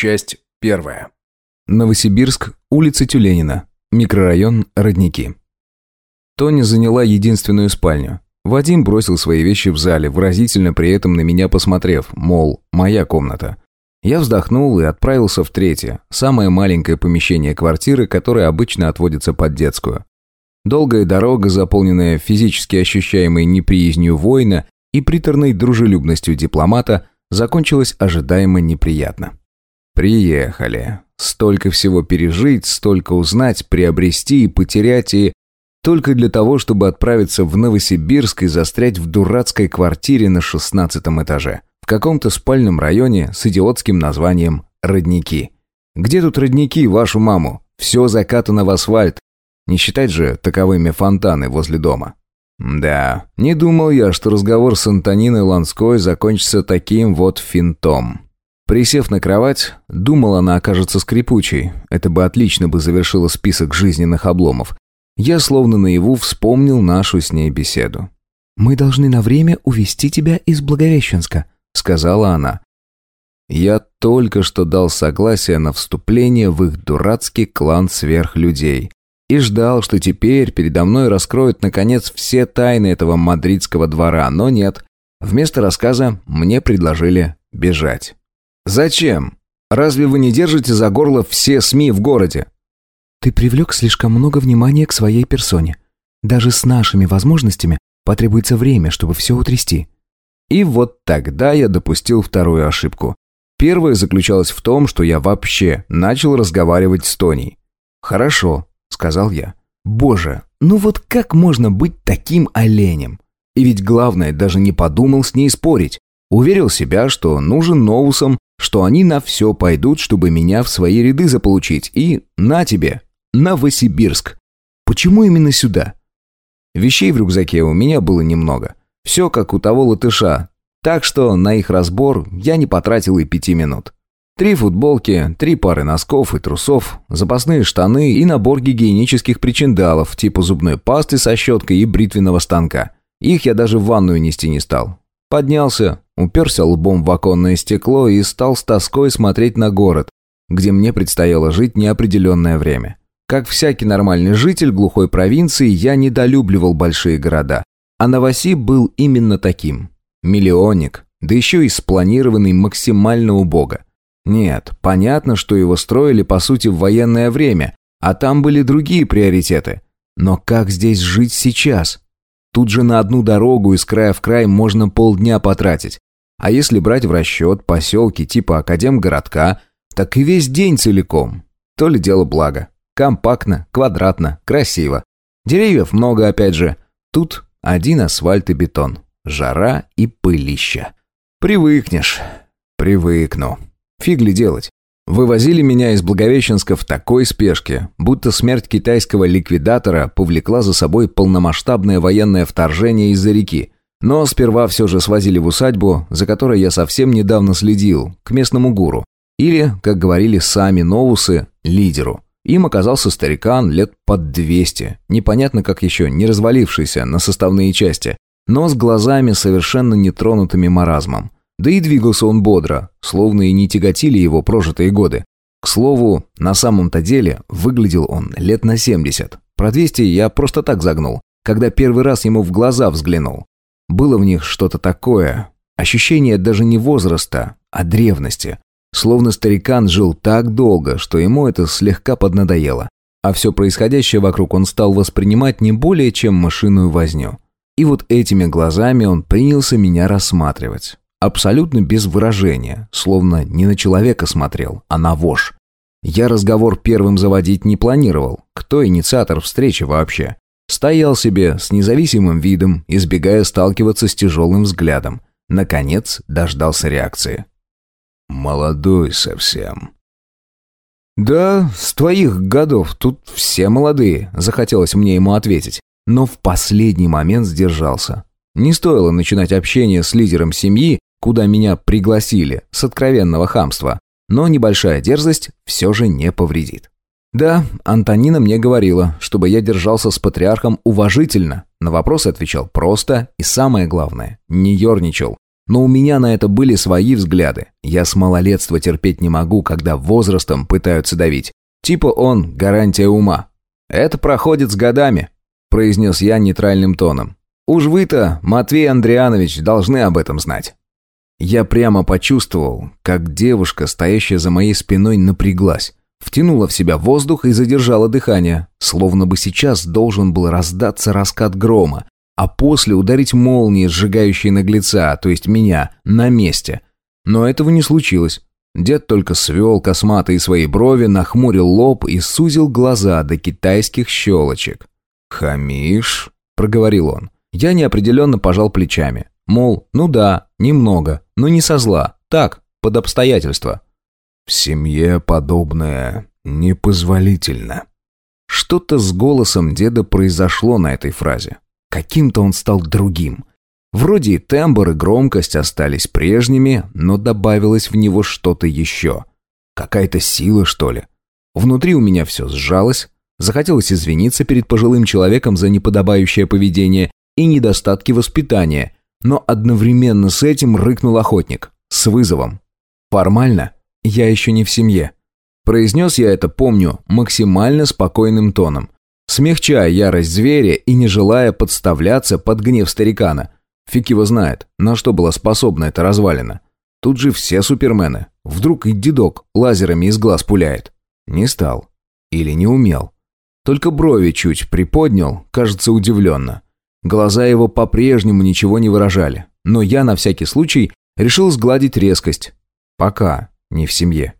Часть первая. Новосибирск, улица Тюленина, микрорайон Родники. Тоня заняла единственную спальню. Вадим бросил свои вещи в зале, выразительно при этом на меня посмотрев, мол, моя комната. Я вздохнул и отправился в третье, самое маленькое помещение квартиры, которое обычно отводится под детскую. Долгая дорога, заполненная физически ощущаемой неприязнью воина и приторной дружелюбностью дипломата, закончилась ожидаемо неприятно. Приехали. Столько всего пережить, столько узнать, приобрести и потерять, и... Только для того, чтобы отправиться в Новосибирск и застрять в дурацкой квартире на шестнадцатом этаже. В каком-то спальном районе с идиотским названием «Родники». Где тут родники, вашу маму? Все закатано в асфальт. Не считать же таковыми фонтаны возле дома. Да, не думал я, что разговор с Антониной Ланской закончится таким вот финтом. Присев на кровать, думал, она окажется скрипучей. Это бы отлично бы завершило список жизненных обломов. Я словно наяву вспомнил нашу с ней беседу. «Мы должны на время увести тебя из Благовещенска», — сказала она. Я только что дал согласие на вступление в их дурацкий клан сверхлюдей. И ждал, что теперь передо мной раскроют, наконец, все тайны этого мадридского двора, но нет. Вместо рассказа мне предложили бежать. «Зачем? Разве вы не держите за горло все СМИ в городе?» «Ты привлек слишком много внимания к своей персоне. Даже с нашими возможностями потребуется время, чтобы все утрясти». И вот тогда я допустил вторую ошибку. Первая заключалась в том, что я вообще начал разговаривать с Тоней. «Хорошо», — сказал я. «Боже, ну вот как можно быть таким оленем?» И ведь главное, даже не подумал с ней спорить. Уверил себя, что нужен Ноусом что они на все пойдут, чтобы меня в свои ряды заполучить, и на тебе, Новосибирск. Почему именно сюда? Вещей в рюкзаке у меня было немного. Все как у того латыша, так что на их разбор я не потратил и пяти минут. Три футболки, три пары носков и трусов, запасные штаны и набор гигиенических причиндалов типа зубной пасты со щеткой и бритвенного станка. Их я даже в ванную нести не стал. Поднялся, уперся лбом в оконное стекло и стал с тоской смотреть на город, где мне предстояло жить неопределенное время. Как всякий нормальный житель глухой провинции, я недолюбливал большие города. А Новосиб был именно таким. Миллионник, да еще и спланированный максимально убого. Нет, понятно, что его строили по сути в военное время, а там были другие приоритеты. Но как здесь жить сейчас? Тут же на одну дорогу из края в край можно полдня потратить. А если брать в расчет поселки типа Академгородка, так и весь день целиком. То ли дело благо. Компактно, квадратно, красиво. Деревьев много опять же. Тут один асфальт и бетон. Жара и пылища. Привыкнешь. Привыкну. Фигли делать. Вывозили меня из Благовещенска в такой спешке, будто смерть китайского ликвидатора повлекла за собой полномасштабное военное вторжение из-за реки. Но сперва все же свозили в усадьбу, за которой я совсем недавно следил, к местному гуру. Или, как говорили сами новусы, лидеру. Им оказался старикан лет под 200, непонятно как еще, не развалившийся на составные части, но с глазами совершенно нетронутыми маразмом. Да и двигался он бодро, словно и не тяготили его прожитые годы. К слову, на самом-то деле выглядел он лет на 70. Про 200 я просто так загнул, когда первый раз ему в глаза взглянул. Было в них что-то такое, ощущение даже не возраста, а древности. Словно старикан жил так долго, что ему это слегка поднадоело. А все происходящее вокруг он стал воспринимать не более чем машинную возню. И вот этими глазами он принялся меня рассматривать. Абсолютно без выражения, словно не на человека смотрел, а на вож. Я разговор первым заводить не планировал. Кто инициатор встречи вообще? Стоял себе с независимым видом, избегая сталкиваться с тяжелым взглядом. Наконец дождался реакции. «Молодой совсем». «Да, с твоих годов тут все молодые», — захотелось мне ему ответить. Но в последний момент сдержался. Не стоило начинать общение с лидером семьи, куда меня пригласили, с откровенного хамства. Но небольшая дерзость все же не повредит. Да, Антонина мне говорила, чтобы я держался с патриархом уважительно, на вопросы отвечал просто и самое главное, не ерничал. Но у меня на это были свои взгляды. Я с малолетства терпеть не могу, когда возрастом пытаются давить. Типа он гарантия ума. Это проходит с годами, произнес я нейтральным тоном. Уж вы-то, Матвей Андрианович, должны об этом знать. Я прямо почувствовал, как девушка, стоящая за моей спиной, напряглась. Втянула в себя воздух и задержала дыхание, словно бы сейчас должен был раздаться раскат грома, а после ударить молнией, сжигающей наглеца, то есть меня, на месте. Но этого не случилось. Дед только свел косматые свои брови, нахмурил лоб и сузил глаза до китайских щелочек. «Хамишь?» – проговорил он. Я неопределенно пожал плечами. Мол, ну да, немного, но не со зла. Так, под обстоятельства. В семье подобное непозволительно. Что-то с голосом деда произошло на этой фразе. Каким-то он стал другим. Вроде и тембр, и громкость остались прежними, но добавилось в него что-то еще. Какая-то сила, что ли. Внутри у меня все сжалось, захотелось извиниться перед пожилым человеком за неподобающее поведение и недостатки воспитания, но одновременно с этим рыкнул охотник. С вызовом. Формально я еще не в семье. Произнес я это, помню, максимально спокойным тоном, смягчая ярость зверя и не желая подставляться под гнев старикана. Фиг его знает, на что была способна эта развалина. Тут же все супермены. Вдруг и дедок лазерами из глаз пуляет. Не стал. Или не умел. Только брови чуть приподнял, кажется, удивленно. Глаза его по-прежнему ничего не выражали, но я на всякий случай решил сгладить резкость. Пока не в семье.